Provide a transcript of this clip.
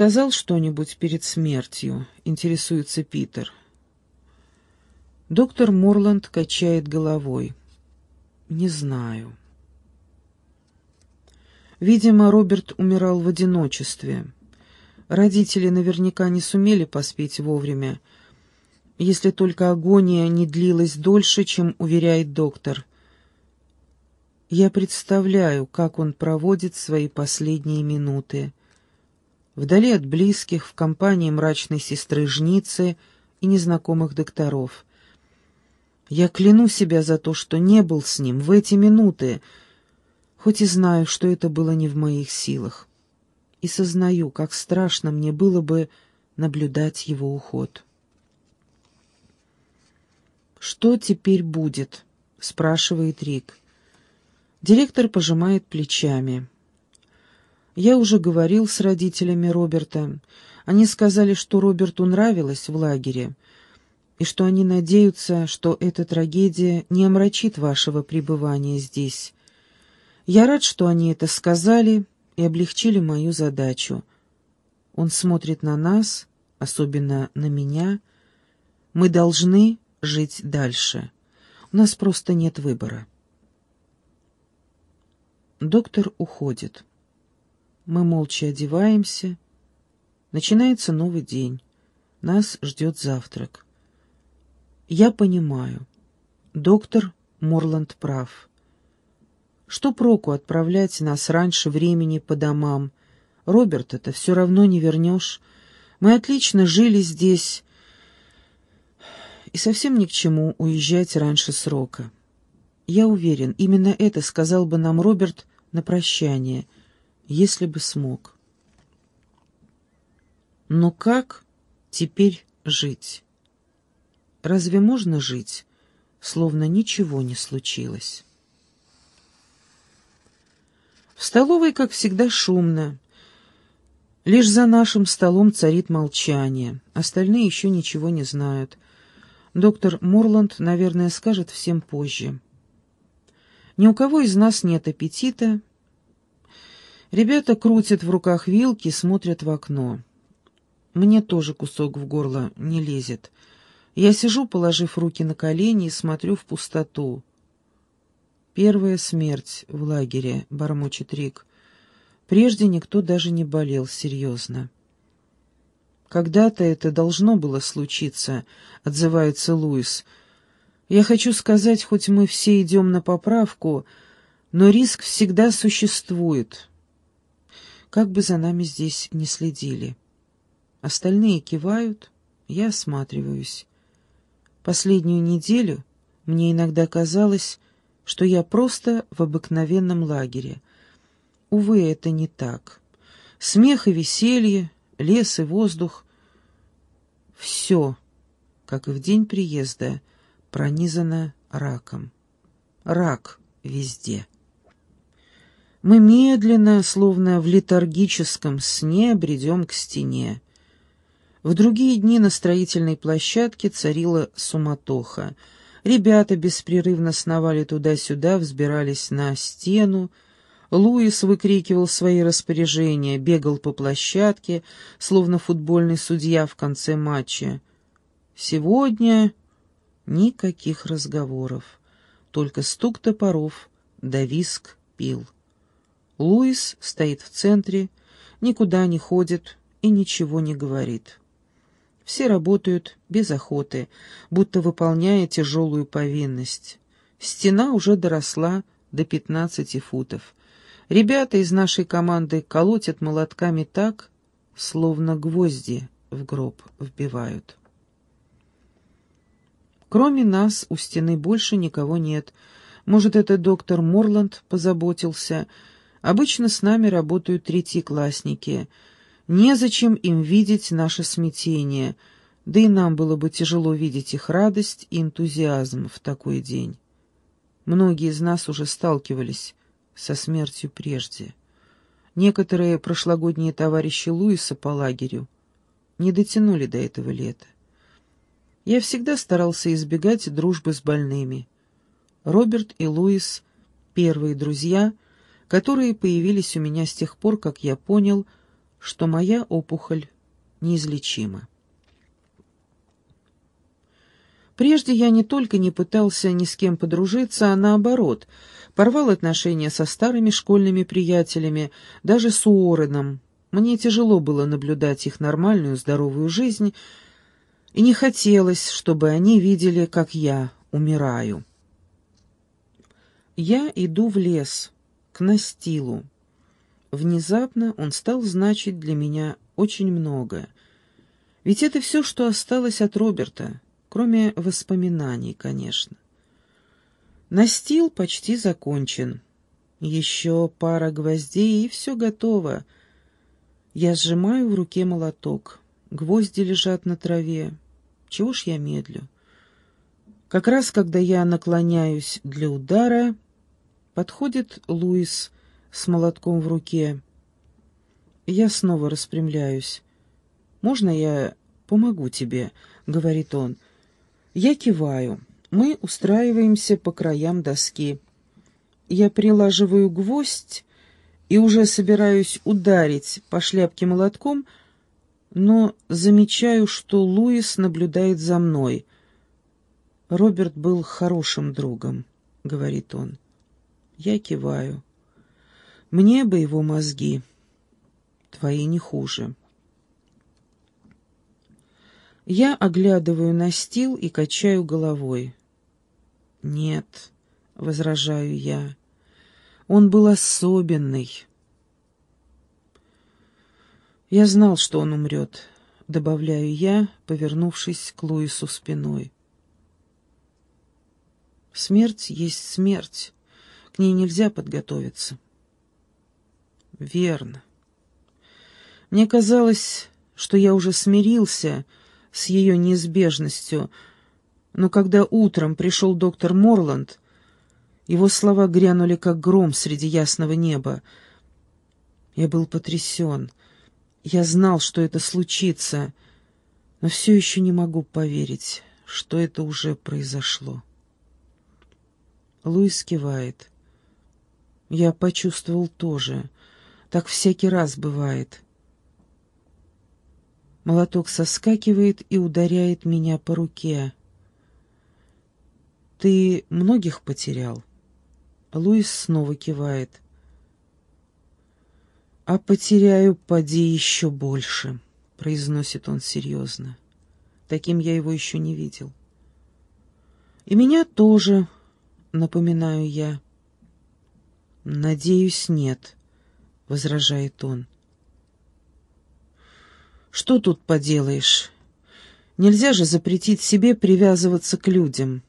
«Сказал что-нибудь перед смертью?» — интересуется Питер. Доктор Морланд качает головой. «Не знаю». Видимо, Роберт умирал в одиночестве. Родители наверняка не сумели поспеть вовремя, если только агония не длилась дольше, чем уверяет доктор. Я представляю, как он проводит свои последние минуты. Вдали от близких, в компании мрачной сестры-жницы и незнакомых докторов. Я кляну себя за то, что не был с ним в эти минуты, хоть и знаю, что это было не в моих силах. И сознаю, как страшно мне было бы наблюдать его уход. «Что теперь будет?» — спрашивает Рик. Директор пожимает плечами. «Я уже говорил с родителями Роберта. Они сказали, что Роберту нравилось в лагере, и что они надеются, что эта трагедия не омрачит вашего пребывания здесь. Я рад, что они это сказали и облегчили мою задачу. Он смотрит на нас, особенно на меня. Мы должны жить дальше. У нас просто нет выбора. Доктор уходит. Мы молча одеваемся. Начинается новый день. Нас ждет завтрак. Я понимаю. Доктор Морланд прав. Что проку отправлять нас раньше времени по домам? Роберта-то все равно не вернешь. Мы отлично жили здесь, и совсем ни к чему уезжать раньше срока. Я уверен, именно это сказал бы нам Роберт на прощание, если бы смог. Но как теперь жить? Разве можно жить, словно ничего не случилось? В столовой, как всегда, шумно. Лишь за нашим столом царит молчание. Остальные еще ничего не знают. Доктор Морланд, наверное, скажет всем позже. Ни у кого из нас нет аппетита. Ребята крутят в руках вилки, смотрят в окно. Мне тоже кусок в горло не лезет. Я сижу, положив руки на колени, и смотрю в пустоту. «Первая смерть в лагере», — бормочет Рик. «Прежде никто даже не болел серьезно». «Когда-то это должно было случиться», — отзывается Луис. «Я хочу сказать, хоть мы все идем на поправку, но риск всегда существует. Как бы за нами здесь не следили». Остальные кивают, я осматриваюсь. Последнюю неделю мне иногда казалось, что я просто в обыкновенном лагере. Увы, это не так. Смех и веселье, лес и воздух — все, как и в день приезда, пронизано раком. Рак везде. Мы медленно, словно в летаргическом сне, бредем к стене. В другие дни на строительной площадке царила суматоха — Ребята беспрерывно сновали туда-сюда, взбирались на стену. Луис выкрикивал свои распоряжения, бегал по площадке, словно футбольный судья в конце матча. Сегодня никаких разговоров, только стук топоров да виск пил. Луис стоит в центре, никуда не ходит и ничего не говорит. Все работают без охоты, будто выполняя тяжелую повинность. Стена уже доросла до пятнадцати футов. Ребята из нашей команды колотят молотками так, словно гвозди в гроб вбивают. Кроме нас у стены больше никого нет. Может, это доктор Морланд позаботился. Обычно с нами работают третьеклассники — Незачем им видеть наше смятение, да и нам было бы тяжело видеть их радость и энтузиазм в такой день. Многие из нас уже сталкивались со смертью прежде. Некоторые прошлогодние товарищи Луиса по лагерю не дотянули до этого лета. Я всегда старался избегать дружбы с больными. Роберт и Луис — первые друзья, которые появились у меня с тех пор, как я понял — что моя опухоль неизлечима. Прежде я не только не пытался ни с кем подружиться, а наоборот, порвал отношения со старыми школьными приятелями, даже с Уорреном. Мне тяжело было наблюдать их нормальную, здоровую жизнь, и не хотелось, чтобы они видели, как я умираю. Я иду в лес, настилу. Внезапно он стал значить для меня очень многое. Ведь это все, что осталось от Роберта кроме воспоминаний, конечно. Настил почти закончен. Еще пара гвоздей, и все готово. Я сжимаю в руке молоток. Гвозди лежат на траве. Чего ж я медлю? Как раз, когда я наклоняюсь для удара, подходит Луис с молотком в руке. Я снова распрямляюсь. «Можно я помогу тебе?» — говорит он. — я киваю. Мы устраиваемся по краям доски. Я прилаживаю гвоздь и уже собираюсь ударить по шляпке молотком, но замечаю, что Луис наблюдает за мной. «Роберт был хорошим другом», — говорит он. Я киваю. «Мне бы его мозги. Твои не хуже». Я оглядываю настил и качаю головой. «Нет», — возражаю я, — «он был особенный». «Я знал, что он умрет», — добавляю я, повернувшись к Луису спиной. «Смерть есть смерть, ней нельзя подготовиться». «Верно. Мне казалось, что я уже смирился, — с ее неизбежностью, но когда утром пришел доктор Морланд, его слова грянули, как гром среди ясного неба. Я был потрясен. Я знал, что это случится, но все еще не могу поверить, что это уже произошло. Луис кивает. Я почувствовал тоже. Так всякий раз бывает. Молоток соскакивает и ударяет меня по руке. «Ты многих потерял?» Луис снова кивает. «А потеряю, поди, еще больше», — произносит он серьезно. Таким я его еще не видел. «И меня тоже», — напоминаю я. «Надеюсь, нет», — возражает он. Что тут поделаешь? Нельзя же запретить себе привязываться к людям.